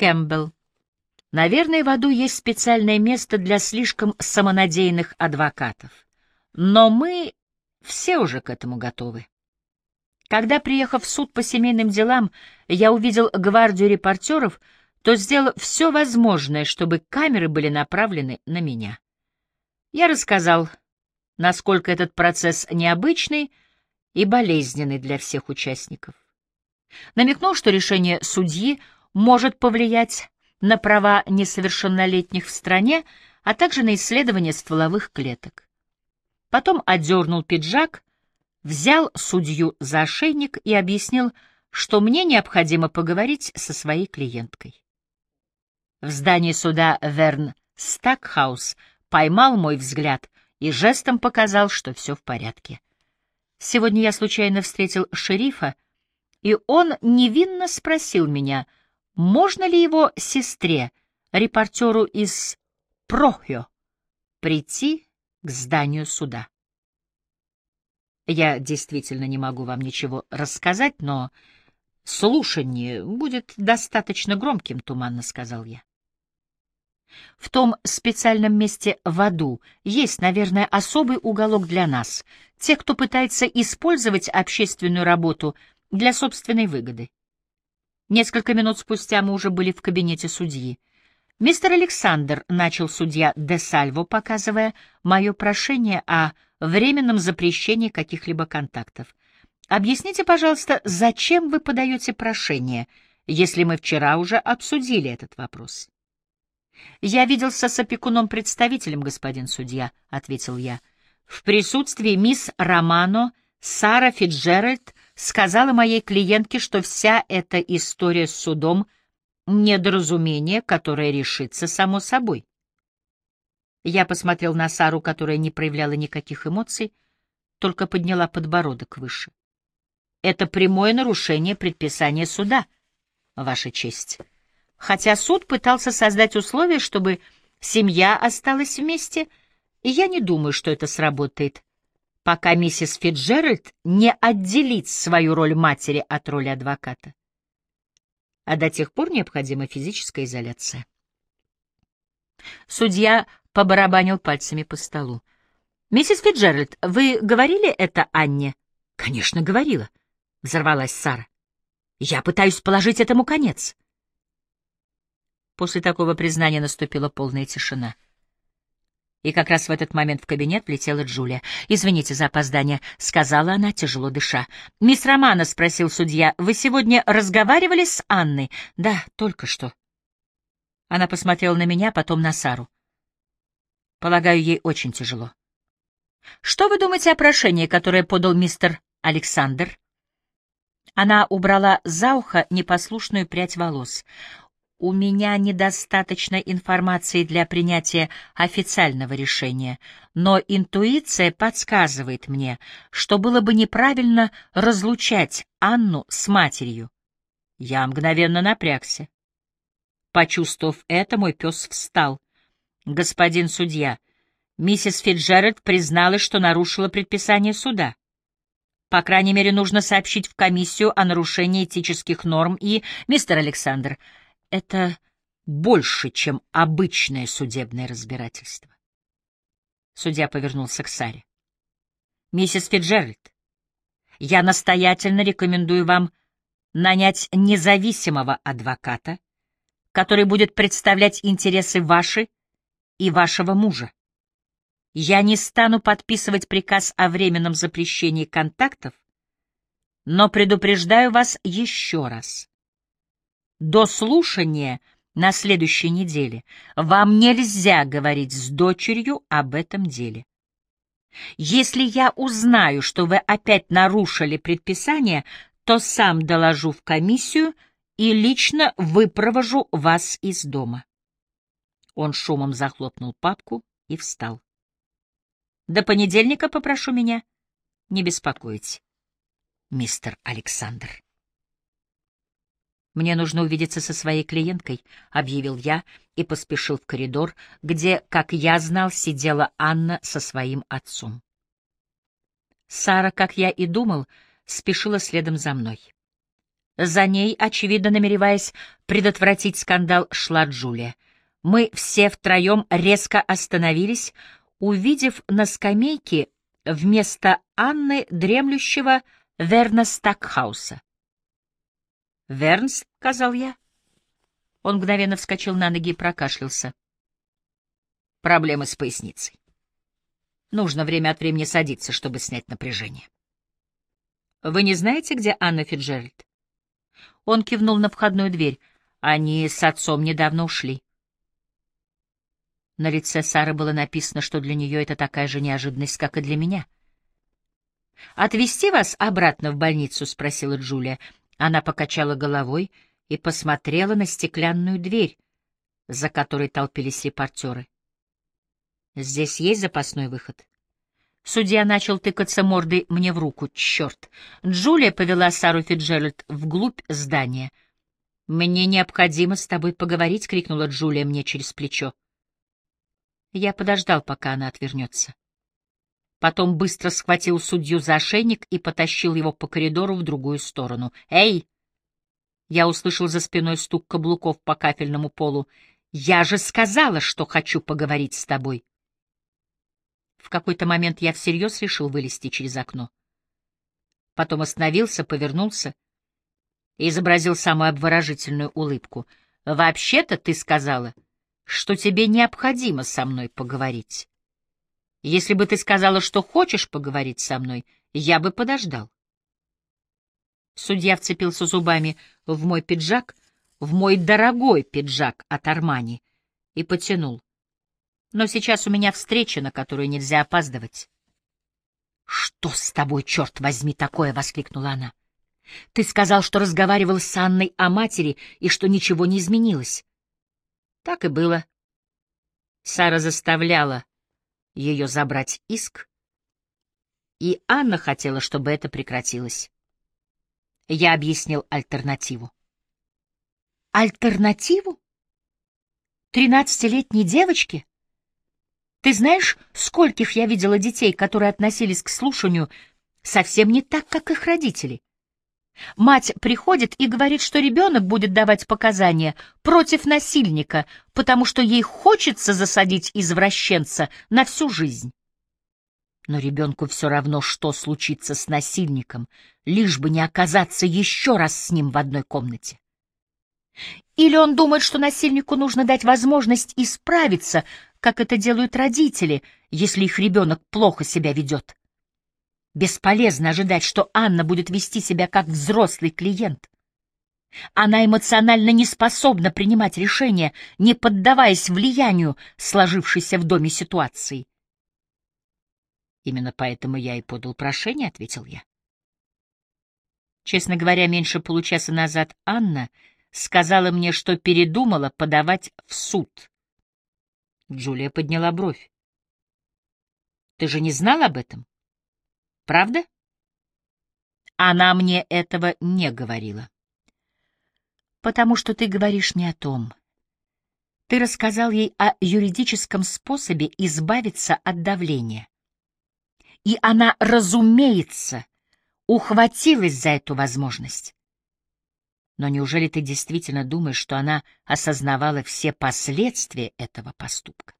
Кэмпбелл. Наверное, в аду есть специальное место для слишком самонадеянных адвокатов. Но мы все уже к этому готовы. Когда, приехав в суд по семейным делам, я увидел гвардию репортеров, то сделал все возможное, чтобы камеры были направлены на меня. Я рассказал, насколько этот процесс необычный и болезненный для всех участников. Намекнул, что решение судьи может повлиять на права несовершеннолетних в стране, а также на исследование стволовых клеток. Потом одернул пиджак, взял судью за ошейник и объяснил, что мне необходимо поговорить со своей клиенткой. В здании суда Верн Стакхаус поймал мой взгляд и жестом показал, что все в порядке. Сегодня я случайно встретил шерифа, и он невинно спросил меня, можно ли его сестре, репортеру из Прохио, прийти к зданию суда. Я действительно не могу вам ничего рассказать, но слушание будет достаточно громким, — туманно сказал я. В том специальном месте в аду есть, наверное, особый уголок для нас, тех, кто пытается использовать общественную работу для собственной выгоды. Несколько минут спустя мы уже были в кабинете судьи. «Мистер Александр», — начал судья де Сальво, показывая мое прошение о временном запрещении каких-либо контактов. «Объясните, пожалуйста, зачем вы подаете прошение, если мы вчера уже обсудили этот вопрос?» «Я виделся с опекуном-представителем, господин судья», — ответил я. «В присутствии мисс Романо Сара Фитджеральд сказала моей клиентке, что вся эта история с судом — недоразумение, которое решится само собой. Я посмотрел на Сару, которая не проявляла никаких эмоций, только подняла подбородок выше. Это прямое нарушение предписания суда, Ваша честь. Хотя суд пытался создать условия, чтобы семья осталась вместе, и я не думаю, что это сработает, пока миссис Фитджеральд не отделит свою роль матери от роли адвоката а до тех пор необходима физическая изоляция. Судья побарабанил пальцами по столу. «Миссис Фиджеральд, вы говорили это Анне?» «Конечно, говорила», — взорвалась Сара. «Я пытаюсь положить этому конец». После такого признания наступила полная тишина. И как раз в этот момент в кабинет влетела Джулия. «Извините за опоздание», — сказала она, тяжело дыша. «Мисс Романа», — спросил судья, — «вы сегодня разговаривали с Анной?» «Да, только что». Она посмотрела на меня, потом на Сару. Полагаю, ей очень тяжело. «Что вы думаете о прошении, которое подал мистер Александр?» Она убрала за ухо непослушную прядь волос. У меня недостаточно информации для принятия официального решения, но интуиция подсказывает мне, что было бы неправильно разлучать Анну с матерью. Я мгновенно напрягся. Почувствовав это, мой пес встал. «Господин судья, миссис Фитджеральд призналась, что нарушила предписание суда. По крайней мере, нужно сообщить в комиссию о нарушении этических норм и... Мистер Александр, это больше, чем обычное судебное разбирательство. Судья повернулся к Саре. «Миссис Фиджеральд, я настоятельно рекомендую вам нанять независимого адвоката, который будет представлять интересы ваши и вашего мужа. Я не стану подписывать приказ о временном запрещении контактов, но предупреждаю вас еще раз. До слушания на следующей неделе вам нельзя говорить с дочерью об этом деле. Если я узнаю, что вы опять нарушили предписание, то сам доложу в комиссию и лично выпровожу вас из дома. Он шумом захлопнул папку и встал. До понедельника попрошу меня не беспокоить, мистер Александр. «Мне нужно увидеться со своей клиенткой», — объявил я и поспешил в коридор, где, как я знал, сидела Анна со своим отцом. Сара, как я и думал, спешила следом за мной. За ней, очевидно намереваясь предотвратить скандал, шла Джулия. Мы все втроем резко остановились, увидев на скамейке вместо Анны дремлющего Верна Стакхауса. «Вернс», — сказал я. Он мгновенно вскочил на ноги и прокашлялся. Проблемы с поясницей. Нужно время от времени садиться, чтобы снять напряжение. «Вы не знаете, где Анна Фиджеральд?» Он кивнул на входную дверь. Они с отцом недавно ушли. На лице Сары было написано, что для нее это такая же неожиданность, как и для меня. «Отвезти вас обратно в больницу?» — спросила Джулия. Она покачала головой и посмотрела на стеклянную дверь, за которой толпились репортеры. «Здесь есть запасной выход?» Судья начал тыкаться мордой мне в руку. Черт! Джулия повела Сару Фиджеральд вглубь здания. «Мне необходимо с тобой поговорить», — крикнула Джулия мне через плечо. Я подождал, пока она отвернется. Потом быстро схватил судью за ошейник и потащил его по коридору в другую сторону. «Эй!» Я услышал за спиной стук каблуков по кафельному полу. «Я же сказала, что хочу поговорить с тобой!» В какой-то момент я всерьез решил вылезти через окно. Потом остановился, повернулся и изобразил самую обворожительную улыбку. «Вообще-то ты сказала, что тебе необходимо со мной поговорить. Если бы ты сказала, что хочешь поговорить со мной, я бы подождал». Судья вцепился зубами в мой пиджак, в мой дорогой пиджак от Армани, и потянул. Но сейчас у меня встреча, на которую нельзя опаздывать. «Что с тобой, черт возьми, такое?» — воскликнула она. «Ты сказал, что разговаривал с Анной о матери и что ничего не изменилось». Так и было. Сара заставляла ее забрать иск, и Анна хотела, чтобы это прекратилось. Я объяснил альтернативу. «Альтернативу? Тринадцатилетней девочке?» Ты знаешь, скольких я видела детей, которые относились к слушанию совсем не так, как их родители? Мать приходит и говорит, что ребенок будет давать показания против насильника, потому что ей хочется засадить извращенца на всю жизнь. Но ребенку все равно, что случится с насильником, лишь бы не оказаться еще раз с ним в одной комнате. Или он думает, что насильнику нужно дать возможность исправиться, как это делают родители, если их ребенок плохо себя ведет. Бесполезно ожидать, что Анна будет вести себя как взрослый клиент. Она эмоционально не способна принимать решения, не поддаваясь влиянию сложившейся в доме ситуации. «Именно поэтому я и подал прошение», — ответил я. Честно говоря, меньше получаса назад Анна сказала мне, что передумала подавать в суд. Джулия подняла бровь. Ты же не знал об этом? Правда? Она мне этого не говорила. Потому что ты говоришь не о том. Ты рассказал ей о юридическом способе избавиться от давления. И она, разумеется, ухватилась за эту возможность. Но неужели ты действительно думаешь, что она осознавала все последствия этого поступка?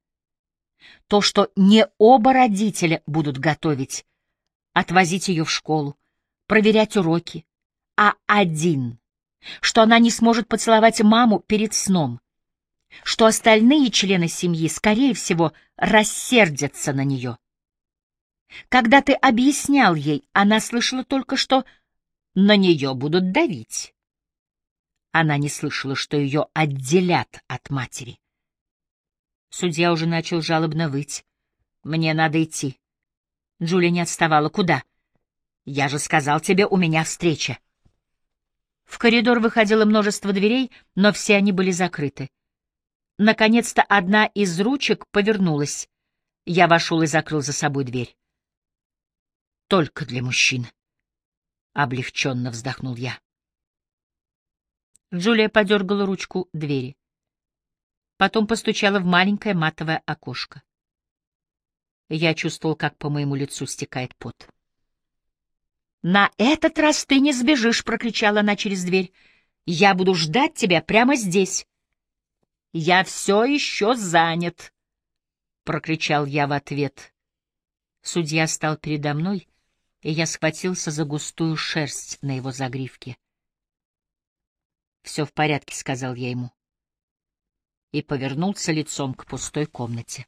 То, что не оба родителя будут готовить, отвозить ее в школу, проверять уроки, а один, что она не сможет поцеловать маму перед сном, что остальные члены семьи, скорее всего, рассердятся на нее. Когда ты объяснял ей, она слышала только, что на нее будут давить. Она не слышала, что ее отделят от матери. Судья уже начал жалобно выть. «Мне надо идти». Джулия не отставала. «Куда?» «Я же сказал тебе, у меня встреча». В коридор выходило множество дверей, но все они были закрыты. Наконец-то одна из ручек повернулась. Я вошел и закрыл за собой дверь. «Только для мужчин», — облегченно вздохнул я. Джулия подергала ручку двери. Потом постучала в маленькое матовое окошко. Я чувствовал, как по моему лицу стекает пот. «На этот раз ты не сбежишь!» — прокричала она через дверь. «Я буду ждать тебя прямо здесь!» «Я все еще занят!» — прокричал я в ответ. Судья стал передо мной, и я схватился за густую шерсть на его загривке. «Все в порядке», — сказал я ему, и повернулся лицом к пустой комнате.